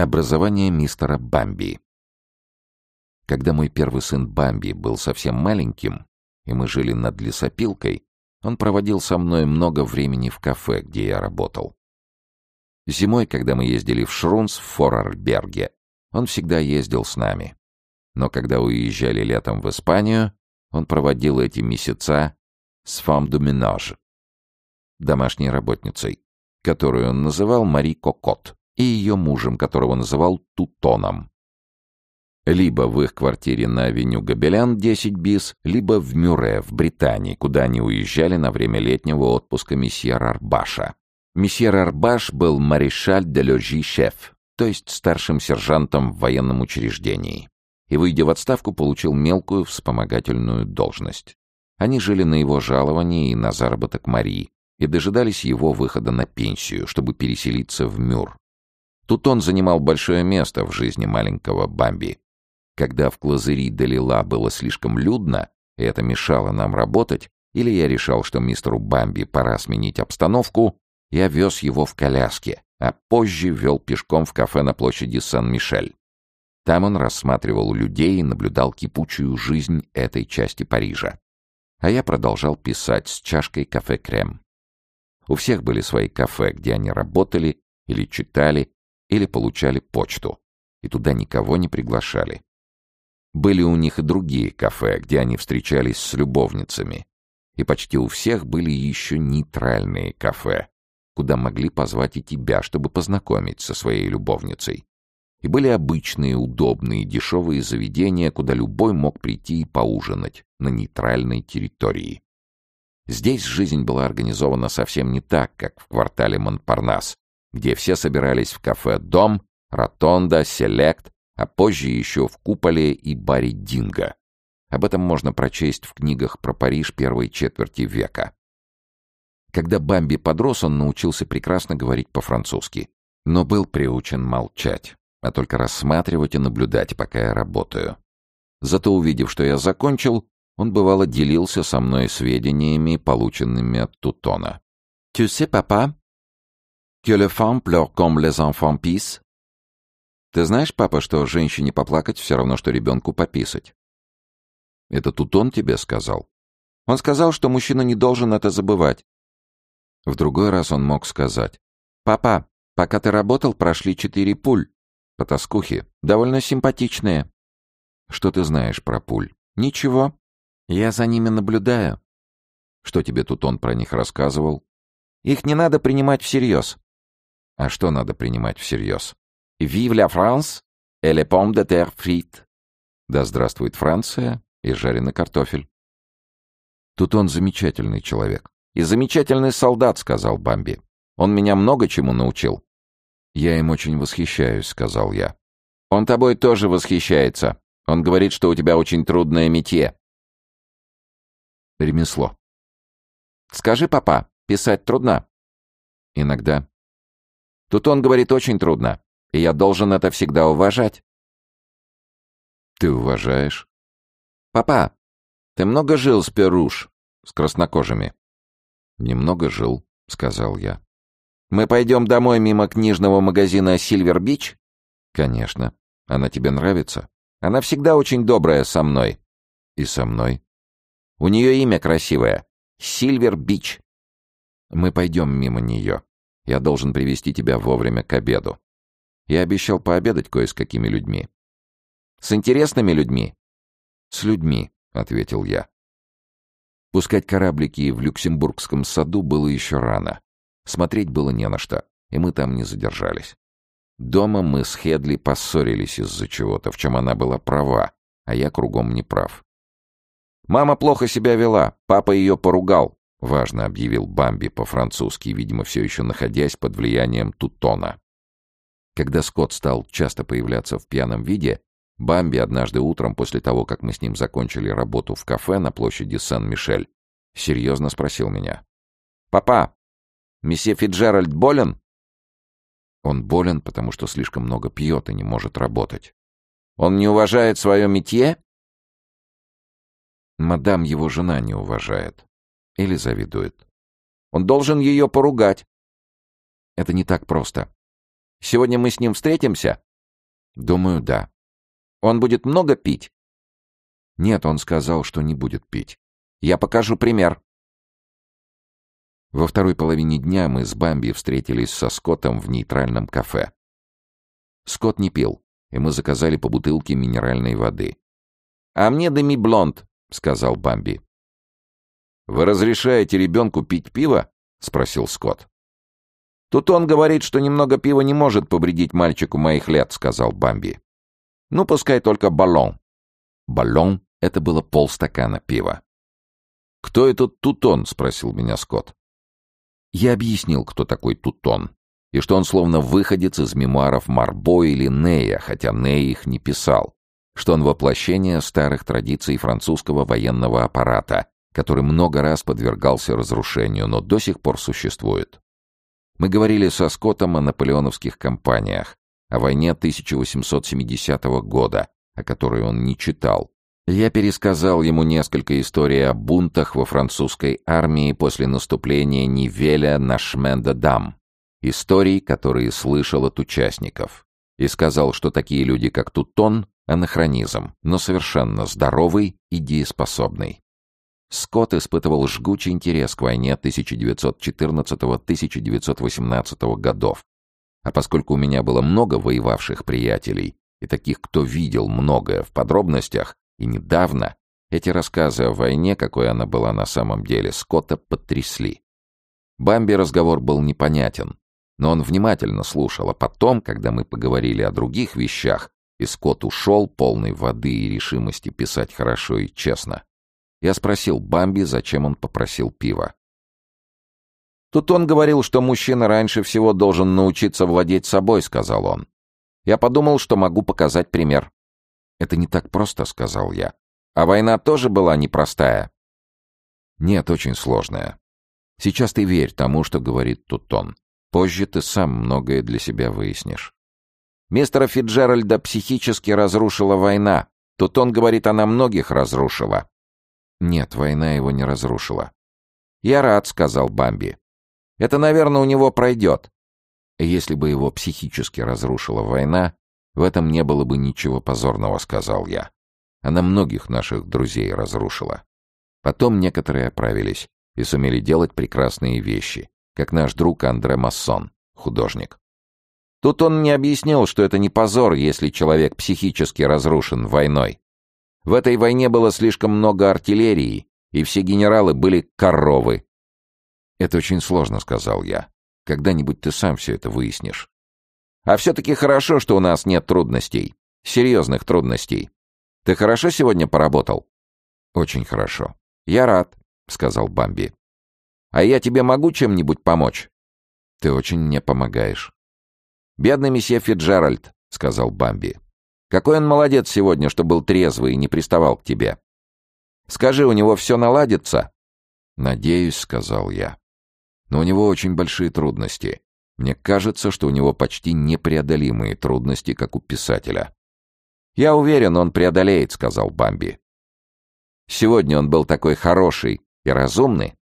Образование мистера Бамби. Когда мой первый сын Бамби был совсем маленьким, и мы жили над лесопилкой, он проводил со мной много времени в кафе, где я работал. Зимой, когда мы ездили в Шрунс в Форарберге, он всегда ездил с нами. Но когда уезжали летом в Испанию, он проводил эти месяца с фам думинаж, домашней работницей, которую он называл Мари Кокот и ее мужем, которого называл Тутоном. Либо в их квартире на авеню Габелян 10 бис, либо в Мюре, в Британии, куда они уезжали на время летнего отпуска месье Арбаша. Месье Арбаш был маришаль де лежи шеф, то есть старшим сержантом в военном учреждении, и, выйдя в отставку, получил мелкую вспомогательную должность. Они жили на его жаловании и на заработок Марии, и дожидались его выхода на пенсию, чтобы переселиться в Мюр, Тут он занимал большое место в жизни маленького Бамби. Когда в Клазыри Далила было слишком людно, и это мешало нам работать, или я решал, что мистеру Бамби пора сменить обстановку, я вез его в коляске, а позже вел пешком в кафе на площади Сан-Мишель. Там он рассматривал людей и наблюдал кипучую жизнь этой части Парижа. А я продолжал писать с чашкой кафе-крем. У всех были свои кафе, где они работали или читали, или получали почту, и туда никого не приглашали. Были у них и другие кафе, где они встречались с любовницами, и почти у всех были еще нейтральные кафе, куда могли позвать и тебя, чтобы познакомить со своей любовницей. И были обычные, удобные, дешевые заведения, куда любой мог прийти и поужинать на нейтральной территории. Здесь жизнь была организована совсем не так, как в квартале Монпарнас, где все собирались в кафе «Дом», «Ротонда», «Селект», а позже еще в Куполе и баре «Динго». Об этом можно прочесть в книгах про Париж первой четверти века. Когда Бамби подрос, он научился прекрасно говорить по-французски, но был приучен молчать, а только рассматривать и наблюдать, пока я работаю. Зато увидев, что я закончил, он бывало делился со мной сведениями, полученными от Тутона. «Tu sais, papa, que les femmes pleurent comme les enfants pissent? Ты знаешь, папа, что женщине поплакать все равно, что ребенку пописать? Это тут он тебе сказал? Он сказал, что мужчина не должен это забывать. В другой раз он мог сказать. «Папа, пока ты работал, прошли четыре пуль. Потаскухи. Довольно симпатичные». «Что ты знаешь про пуль?» «Ничего. Я за ними наблюдаю». «Что тебе тут он про них рассказывал?» «Их не надо принимать всерьез. А что надо принимать всерьез? «Vive la France et les pommes de terre frites». Да здравствует Франция и жареный картофель. Тут он замечательный человек. «И замечательный солдат», — сказал Бамби. «Он меня много чему научил». «Я им очень восхищаюсь», — сказал я. «Он тобой тоже восхищается. Он говорит, что у тебя очень трудное метье». Ремесло. «Скажи, папа, писать трудно?» «Иногда. Тут он говорит очень трудно, и я должен это всегда уважать. Ты уважаешь? Папа, ты много жил с Перуш, с краснокожими? Немного жил, сказал я. Мы пойдем домой мимо книжного магазина Сильвер Бич? Конечно. Она тебе нравится? Она всегда очень добрая со мной. И со мной? У нее имя красивое. Сильвер Бич. Мы пойдем мимо нее. Я должен привести тебя вовремя к обеду. Я обещал пообедать кое с какими людьми. С интересными людьми? С людьми, ответил я. Пускать кораблики в Люксембургском саду было еще рано. Смотреть было не на что, и мы там не задержались. Дома мы с Хедли поссорились из-за чего-то, в чем она была права, а я кругом не прав. Мама плохо себя вела, папа ее поругал. — важно объявил Бамби по-французски, видимо, все еще находясь под влиянием Тутона. Когда Скотт стал часто появляться в пьяном виде, Бамби однажды утром, после того, как мы с ним закончили работу в кафе на площади Сан-Мишель, серьезно спросил меня. «Папа, месье Фиджеральд болен?» Он болен, потому что слишком много пьет и не может работать. «Он не уважает свое метье?» Мадам его жена не уважает. Или завидует. Он должен ее поругать. Это не так просто. Сегодня мы с ним встретимся, Думаю, да. Он будет много пить? Нет, он сказал, что не будет пить. Я покажу пример. Во второй половине дня мы с Бамби встретились со Скоттом в нейтральном кафе. Скотт не пил, и мы заказали по бутылке минеральной воды. «А мне деми-блонд», — сказал Бамби. «Вы разрешаете ребенку пить пиво?» — спросил Скотт. «Тут он говорит, что немного пива не может повредить мальчику моих лет», — сказал Бамби. «Ну, пускай только баллон». Баллон — это было полстакана пива. «Кто этот Тутон?» — спросил меня Скотт. Я объяснил, кто такой Тутон, и что он словно выходец из мемуаров Марбо или Нея, хотя Ней их не писал, что он воплощение старых традиций французского военного аппарата, который много раз подвергался разрушению, но до сих пор существует. Мы говорили со Скоттом о наполеоновских кампаниях, о войне 1870 года, о которой он не читал, я пересказал ему несколько историй о бунтах во французской армии после наступления Нивеля на Шменда-Дам, историй, которые слышал от участников, и сказал, что такие люди, как Тутон, анахронизм, но совершенно здоровый и дееспособный. Скотт испытывал жгучий интерес к войне 1914-1918 годов, а поскольку у меня было много воевавших приятелей и таких, кто видел многое в подробностях, и недавно эти рассказы о войне, какой она была на самом деле, Скотта потрясли. Бамби разговор был непонятен, но он внимательно слушал, а потом, когда мы поговорили о других вещах, и Скотт ушел, полный воды и решимости писать хорошо и честно, я спросил Бамби, зачем он попросил пива. «Тут он говорил, что мужчина раньше всего должен научиться владеть собой», — сказал он. «Я подумал, что могу показать пример». «Это не так просто», — сказал я. «А война тоже была непростая?» «Нет, очень сложная. Сейчас ты верь тому, что говорит Тутон. Позже ты сам многое для себя выяснишь». «Мистера Фиджеральда психически разрушила война. Тутон говорит, она многих разрушила». «Нет, война его не разрушила». «Я рад», — сказал Бамби. «Это, наверное, у него пройдет». Если бы его психически разрушила война, в этом не было бы ничего позорного, сказал я. Она многих наших друзей разрушила. Потом некоторые оправились и сумели делать прекрасные вещи, как наш друг Андре Массон, художник. Тут он не объяснил, что это не позор, если человек психически разрушен войной. В этой войне было слишком много артиллерии, и все генералы были коровы. «Это очень сложно», — сказал я. «Когда-нибудь ты сам все это выяснишь». А все-таки хорошо, что у нас нет трудностей. Серьезных трудностей. Ты хорошо сегодня поработал? Очень хорошо. Я рад, сказал Бамби. А я тебе могу чем-нибудь помочь? Ты очень мне помогаешь. Бедный месье Фиджеральд, сказал Бамби. Какой он молодец сегодня, что был трезвый и не приставал к тебе. Скажи, у него все наладится? Надеюсь, сказал я. Но у него очень большие трудности. Мне кажется, что у него почти непреодолимые трудности, как у писателя. «Я уверен, он преодолеет», — сказал Бамби. «Сегодня он был такой хороший и разумный».